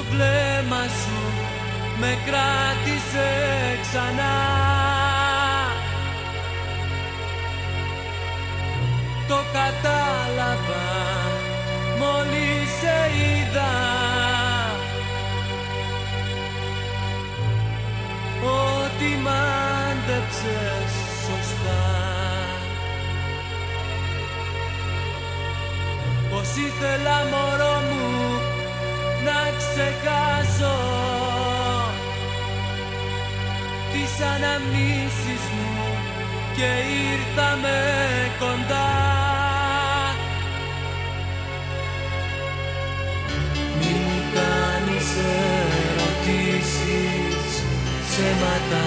Το βλέμμα σου με κράτησε ξανά. Το κατάλαβα μόλις σε είδα. Ότι μάντεψες σωστά. Πως ήθελα μωρό μου να ξεχάσω τις αναμνήσεις μου και ήρθαμε κοντά. Μη μου κάνεις ερωτήσεις ψέματα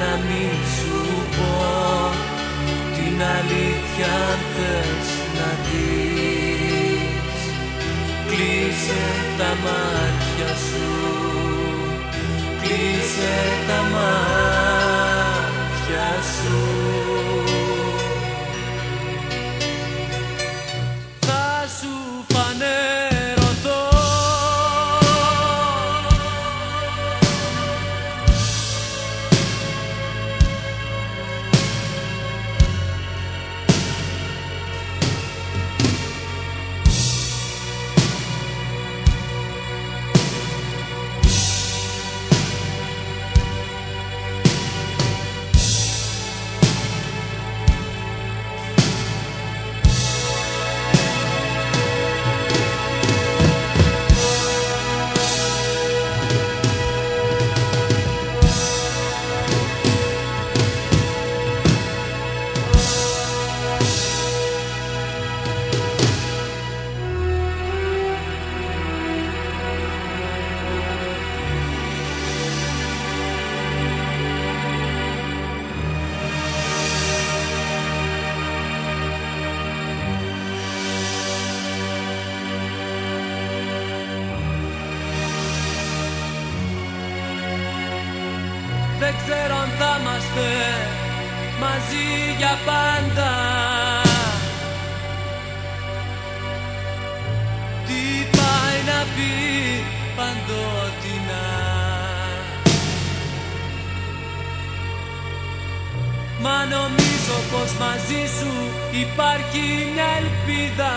να μην σου πω. Την αλήθεια αν θες να δεις. Κλείσε τα μάτια σου. Κλείσε τα μάτια Δεν ξέρω αν θα είμαστε μαζί για πάντα. Τι πάει να πει παντότινα Μα νομίζω πως μαζί σου υπάρχει μια ελπίδα.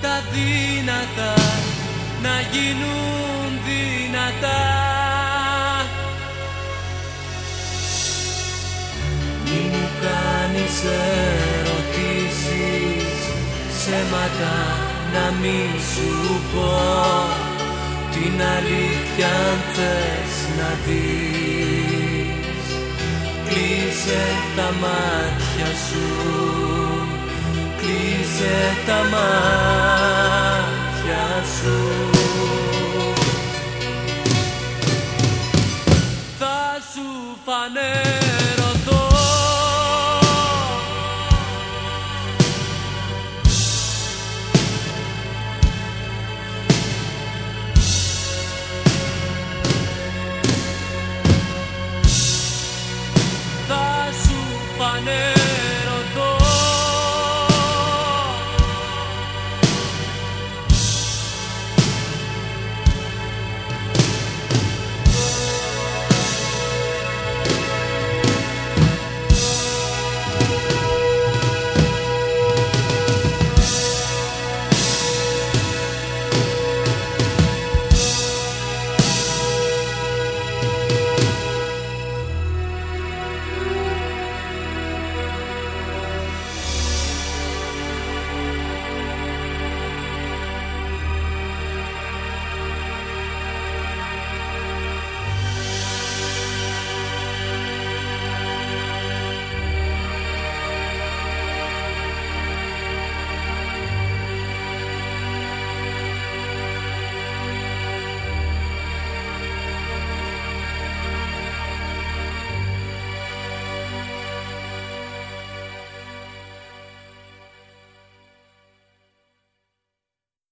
Τα δύνατα να γίνουν δυνατά κάνεις ερωτήσεις ψέματα να μην σου πω. Την αλήθεια αν θες να δεις Κλείσε τα μάτια σου Κλείσε τα μάτια σου